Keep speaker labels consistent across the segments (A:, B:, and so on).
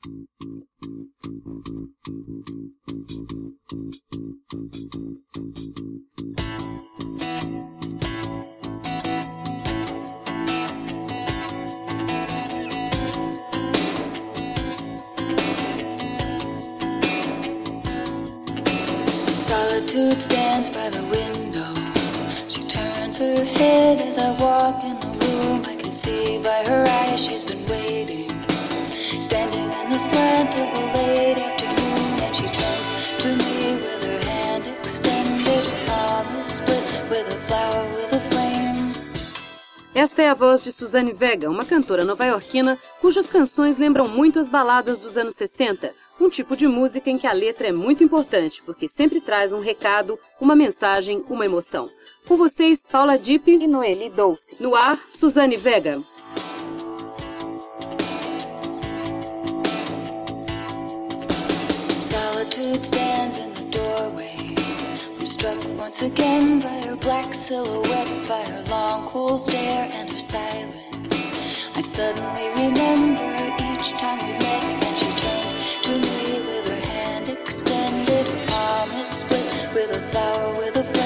A: Solitude stands by the window. She turns her head as I walk in the room. I can see by her eyes she's been. Standing in the slant of the late afternoon, and she turns to me with her hand extended. A palm is split with a flower with a flame.
B: Esta é a voz de Suzanne Vega, uma cantora nova-iorquina cujas canções lembram muito as baladas dos anos 60, um tipo de música em que a letra é muito importante, porque sempre traz um recado, uma mensagem, uma emoção. Com vocês, Paula Dipp
C: e Noeli Dolce.
B: No ar, Suzane Vega.
A: In the doorway. I'm struck once again by her black silhouette, by her long, cold stare and her silence. I suddenly remember each time we've met, and she turns to me with her hand extended, her palm is split with a flower with a.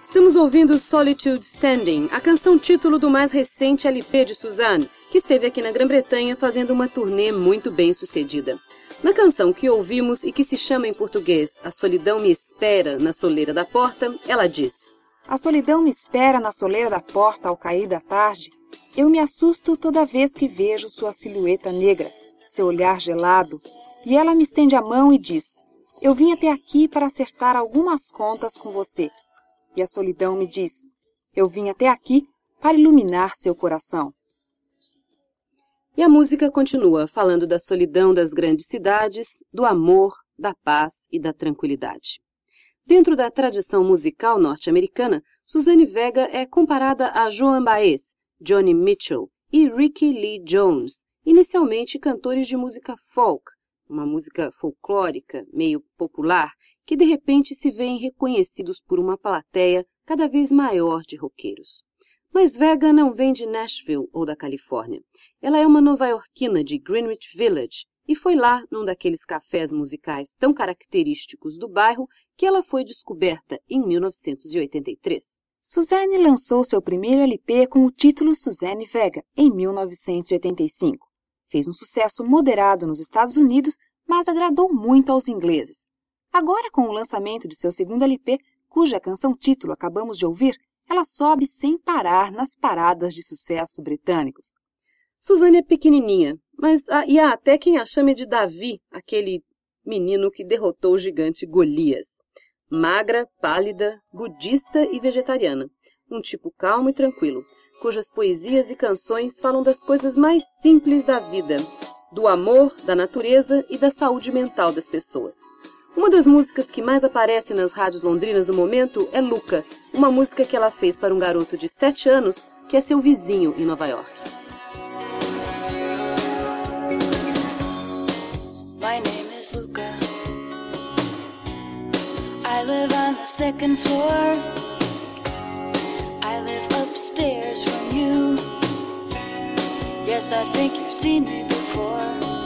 B: Estamos ouvindo Solitude Standing, a canção título do mais recente LP de Suzanne, que esteve aqui na Grã-Bretanha fazendo uma turnê muito bem sucedida. Na canção que ouvimos e que se chama em português A Solidão Me Espera na Soleira da Porta, ela diz:
C: A solidão me espera na soleira da porta ao cair da tarde. Eu me assusto toda vez que vejo sua silhueta negra, seu olhar gelado, e ela me estende a mão e diz: Eu vim até aqui para acertar algumas contas com você. E a solidão me diz: Eu vim até aqui para iluminar seu coração.
B: E a música continua falando da solidão das grandes cidades, do amor, da paz e da tranquilidade. Dentro da tradição musical norte-americana, Suzanne Vega é comparada a Joan Baez, Johnny Mitchell e Ricky Lee Jones, inicialmente cantores de música folk, uma música folclórica, meio popular, que de repente se veem reconhecidos por uma plateia cada vez maior de roqueiros. Mas Vega não vem de Nashville ou da Califórnia. Ela é uma nova-iorquina de Greenwich Village e foi lá, num daqueles cafés musicais tão característicos do bairro, que ela foi descoberta em 1983.
C: Suzanne lançou seu primeiro LP com o título Suzanne Vega, em 1985. Fez um sucesso moderado nos Estados Unidos, mas agradou muito aos ingleses. Agora, com o lançamento de seu segundo LP, cuja canção título acabamos de ouvir, ela sobe sem parar nas paradas de sucesso britânicos.
B: Suzane é pequenininha, mas e há até quem a chame de Davi, aquele menino que derrotou o gigante Golias. Magra, pálida, budista e vegetariana. Um tipo calmo e tranquilo, cujas poesias e canções falam das coisas mais simples da vida, do amor, da natureza e da saúde mental das pessoas. Uma das músicas que mais aparece nas rádios londrinas no momento é Luca, uma música que ela fez para um garoto de 7 anos que é seu vizinho em Nova York.
A: My name is Luca. I live on the second floor. I live upstairs from you. Yes, I think you've seen me before.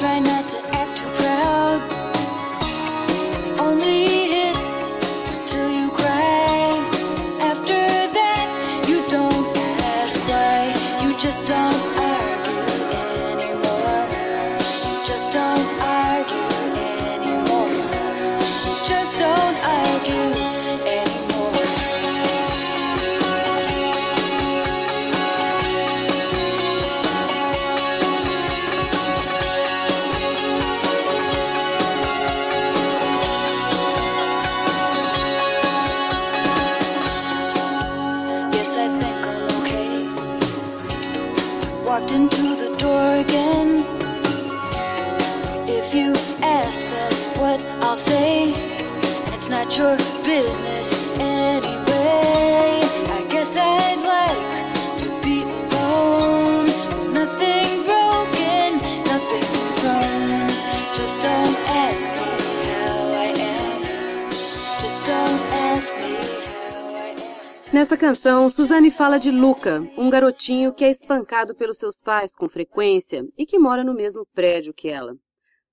A: Try not to am.
B: Nessa canção, Suzane fala de Luca, um garotinho que é espancado pelos seus pais com frequência e que mora no mesmo prédio que ela.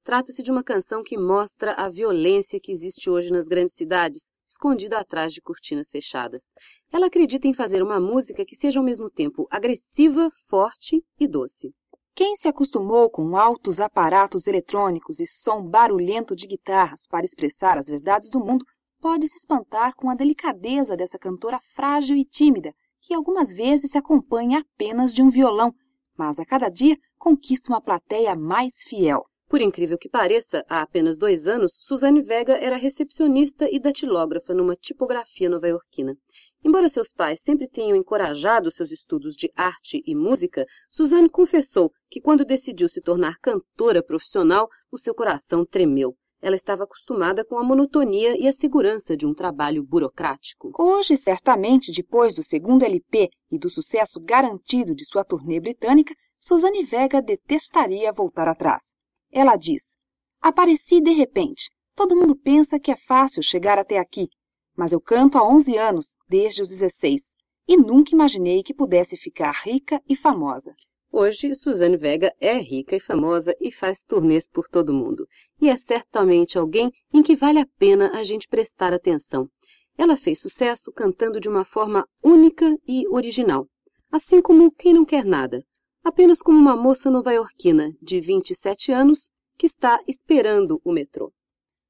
B: Trata-se de uma canção que mostra a violência que existe hoje nas grandes cidades, escondida atrás de cortinas fechadas. Ela acredita em fazer uma música que seja ao mesmo tempo agressiva, forte e doce.
C: Quem se acostumou com altos aparatos eletrônicos e som barulhento de guitarras para expressar as verdades do mundo pode se espantar com a delicadeza dessa cantora frágil e tímida, que algumas vezes se acompanha apenas de um violão, mas a cada dia conquista uma plateia mais fiel.
B: Por incrível que pareça, há apenas dois anos, Suzane Vega era recepcionista e datilógrafa numa tipografia nova-iorquina. Embora seus pais sempre tenham encorajado seus estudos de arte e música, Suzane confessou que quando decidiu se tornar cantora profissional, o seu coração tremeu. Ela estava acostumada com a monotonia e a segurança de um trabalho burocrático.
C: Hoje, certamente, depois do segundo LP e do sucesso garantido de sua turnê britânica, Suzane Vega detestaria voltar atrás. Ela diz: Apareci de repente. Todo mundo pensa que é fácil chegar até aqui, mas eu canto há 11 anos, desde os 16, e nunca imaginei que pudesse ficar rica e famosa.
B: Hoje, Suzane Vega é rica e famosa e faz turnês por todo mundo. E é certamente alguém em que vale a pena a gente prestar atenção. Ela fez sucesso cantando de uma forma única e original, assim como Quem Não Quer Nada, apenas como uma moça nova-iorquina de 27 anos que está esperando o metrô.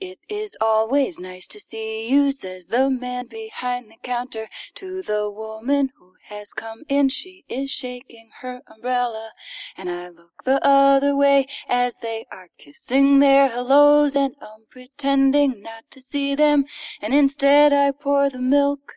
A: It is always nice to see you, says the man behind the counter to the woman who has come in. She is shaking her umbrella, and I look the other way as they are kissing their hellos, and I'm pretending not to see them, and instead I pour the milk.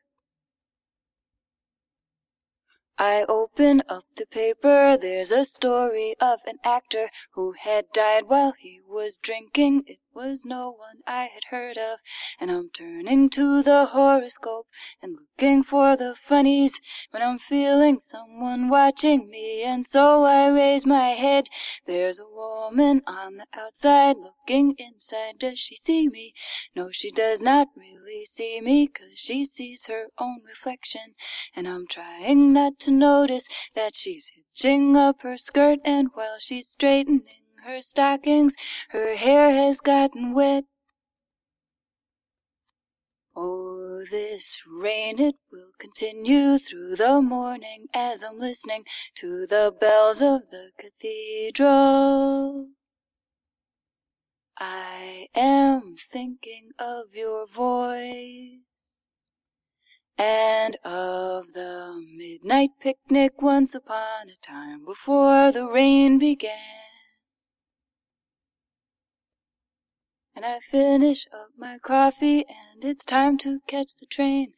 A: I open up the paper, there's a story of an actor who had died while he was drinking. It was no one I had heard of, and I'm turning to the horoscope and looking for the funnies when I'm feeling someone watching me, and so I raise my head. There's a woman on the outside looking inside. Does she see me? No, she does not really see me, 'cause she sees her own reflection, and I'm trying not to notice that she's hitching up her skirt, and while she's straightening her stockings, her hair has gotten wet. Oh, this rain, it will continue through the morning as I'm listening to the bells of the cathedral. I am thinking of your voice and of the midnight picnic once upon a time before the rain began. And I finish up my coffee and it's time to catch the train.